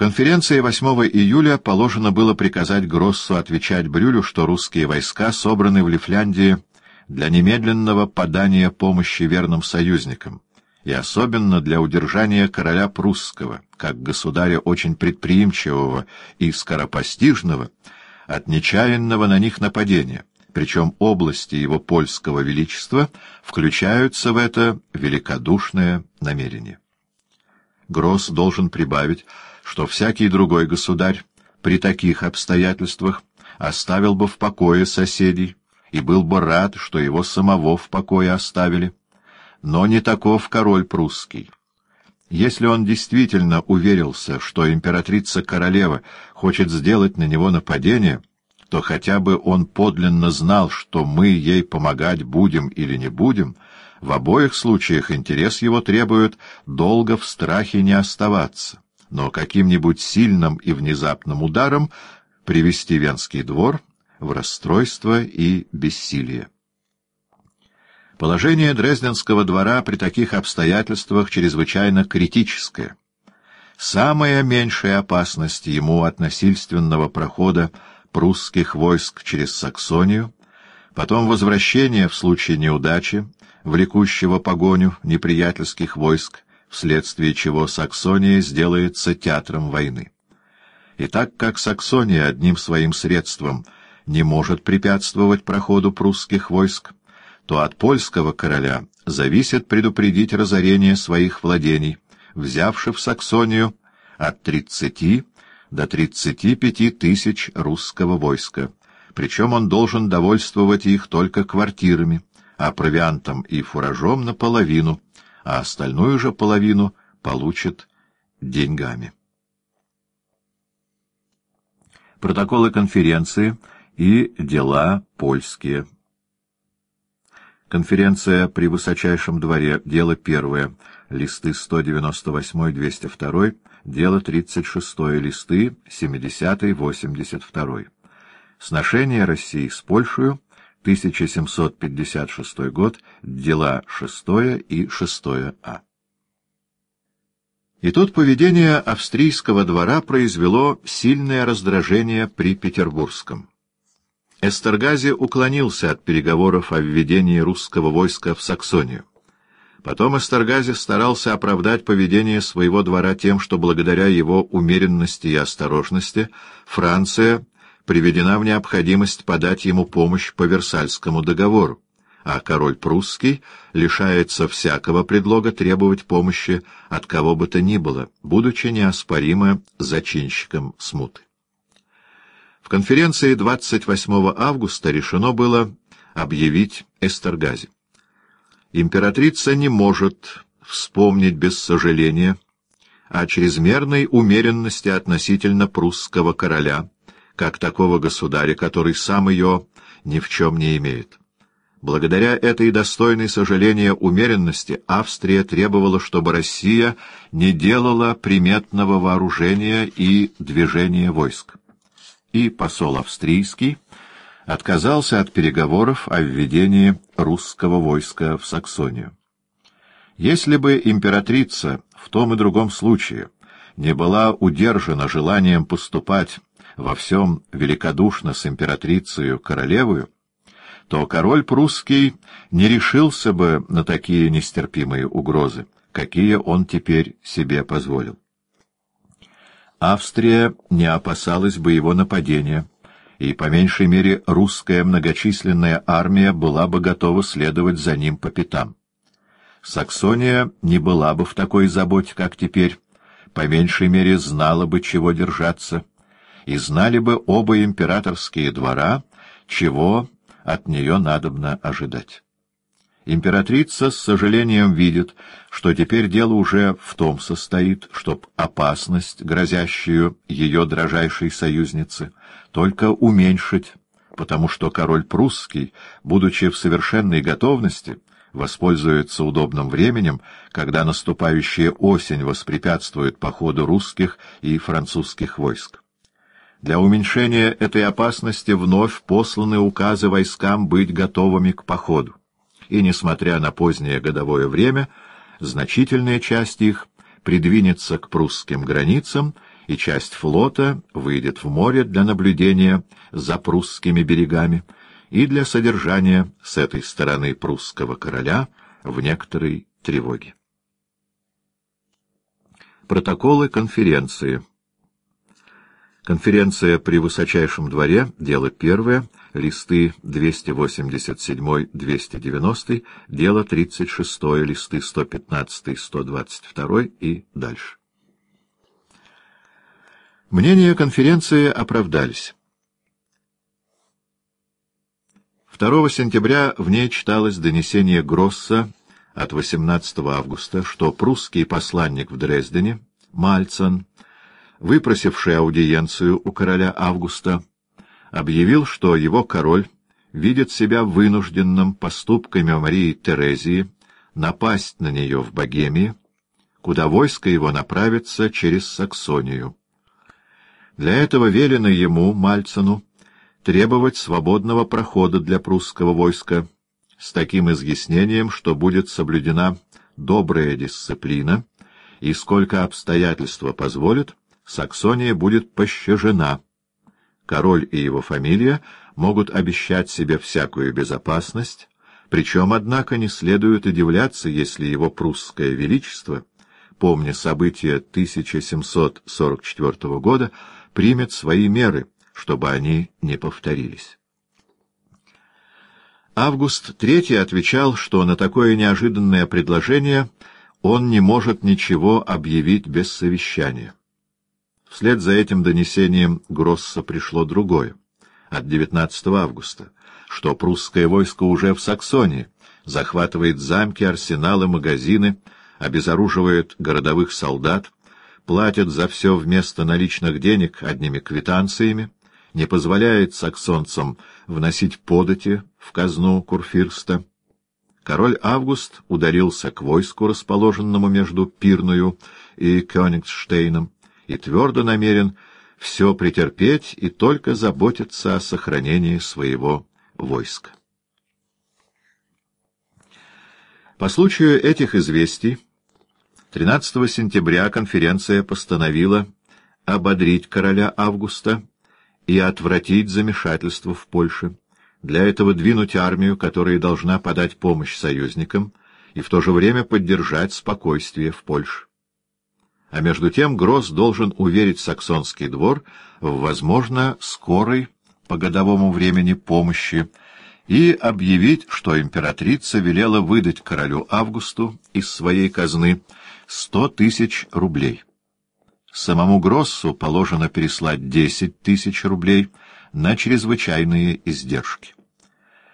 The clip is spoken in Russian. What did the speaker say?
конференции 8 июля положено было приказать Гроссу отвечать Брюлю, что русские войска собраны в Лифляндии для немедленного подания помощи верным союзникам, и особенно для удержания короля прусского, как государя очень предприимчивого и скоропостижного, от нечаянного на них нападения, причем области его польского величества включаются в это великодушное намерение. Гросс должен прибавить, что всякий другой государь при таких обстоятельствах оставил бы в покое соседей и был бы рад, что его самого в покое оставили. Но не таков король прусский. Если он действительно уверился, что императрица-королева хочет сделать на него нападение, то хотя бы он подлинно знал, что мы ей помогать будем или не будем, в обоих случаях интерес его требует долго в страхе не оставаться, но каким-нибудь сильным и внезапным ударом привести Венский двор в расстройство и бессилие. Положение Дрезденского двора при таких обстоятельствах чрезвычайно критическое. Самая меньшая опасность ему от насильственного прохода прусских войск через Саксонию, потом возвращение в случае неудачи, влекущего погоню неприятельских войск, вследствие чего Саксония сделается театром войны. И так как Саксония одним своим средством не может препятствовать проходу прусских войск, то от польского короля зависит предупредить разорение своих владений, взявши в Саксонию от тридцати до тридцати пяти тысяч русского войска, причем он должен довольствовать их только квартирами, а провиантом и фуражом наполовину, а остальную же половину получит деньгами. Протоколы конференции и дела польские. Конференция при высочайшем дворе. Дело первое. Листы 198-202. Дело 36. Листы 70-82. Сношение России с Польшей. 1756 год. Дела 6 и 6а. И тут поведение австрийского двора произвело сильное раздражение при Петербургском. Эстергази уклонился от переговоров о введении русского войска в Саксонию. Потом Эстергази старался оправдать поведение своего двора тем, что благодаря его умеренности и осторожности Франция приведена в необходимость подать ему помощь по Версальскому договору, а король прусский лишается всякого предлога требовать помощи от кого бы то ни было, будучи неоспоримо зачинщиком смуты. В конференции 28 августа решено было объявить Эстергази. Императрица не может вспомнить без сожаления о чрезмерной умеренности относительно прусского короля, как такого государя, который сам ее ни в чем не имеет. Благодаря этой достойной сожаления умеренности Австрия требовала, чтобы Россия не делала приметного вооружения и движения войск и посол австрийский отказался от переговоров о введении русского войска в Саксонию. Если бы императрица в том и другом случае не была удержана желанием поступать во всем великодушно с императрицей королевою, то король прусский не решился бы на такие нестерпимые угрозы, какие он теперь себе позволил. Австрия не опасалась бы его нападения, и, по меньшей мере, русская многочисленная армия была бы готова следовать за ним по пятам. Саксония не была бы в такой заботе, как теперь, по меньшей мере знала бы, чего держаться, и знали бы оба императорские двора, чего от нее надобно ожидать. Императрица с сожалением видит, что теперь дело уже в том состоит, чтоб опасность, грозящую ее дрожайшей союзнице, только уменьшить, потому что король прусский, будучи в совершенной готовности, воспользуется удобным временем, когда наступающая осень воспрепятствует походу русских и французских войск. Для уменьшения этой опасности вновь посланы указы войскам быть готовыми к походу и, несмотря на позднее годовое время, значительная часть их придвинется к прусским границам и часть флота выйдет в море для наблюдения за прусскими берегами и для содержания с этой стороны прусского короля в некоторой тревоге. Протоколы конференции Конференция при высочайшем дворе, дело первое, листы 287-290, дело 36, листы 115-122 и дальше. Мнения конференции оправдались. 2 сентября в ней читалось донесение Гросса от 18 августа, что прусский посланник в Дрездене, Мальцен, выпросивший аудиенцию у короля Августа, объявил, что его король видит себя вынужденным поступками Марии Терезии напасть на нее в Богемии, куда войско его направится через Саксонию. Для этого велено ему, Мальцену, требовать свободного прохода для прусского войска с таким изъяснением, что будет соблюдена добрая дисциплина, и сколько обстоятельства позволят, Саксония будет пощажена. Король и его фамилия могут обещать себе всякую безопасность, причем, однако, не следует удивляться, если его прусское величество, помня события 1744 года, примет свои меры, чтобы они не повторились. Август III отвечал, что на такое неожиданное предложение он не может ничего объявить без совещания. Вслед за этим донесением Гросса пришло другое, от 19 августа, что прусское войско уже в Саксонии, захватывает замки, арсеналы, магазины, обезоруживает городовых солдат, платит за все вместо наличных денег одними квитанциями, не позволяет саксонцам вносить подати в казну Курфирста. Король Август ударился к войску, расположенному между Пирную и Кёнигсштейном, и твердо намерен все претерпеть и только заботиться о сохранении своего войска. По случаю этих известий 13 сентября конференция постановила ободрить короля Августа и отвратить замешательство в Польше, для этого двинуть армию, которая должна подать помощь союзникам, и в то же время поддержать спокойствие в Польше. А между тем Гросс должен уверить саксонский двор в, возможно, скорой по годовому времени помощи и объявить, что императрица велела выдать королю Августу из своей казны сто тысяч рублей. Самому Гроссу положено переслать десять тысяч рублей на чрезвычайные издержки.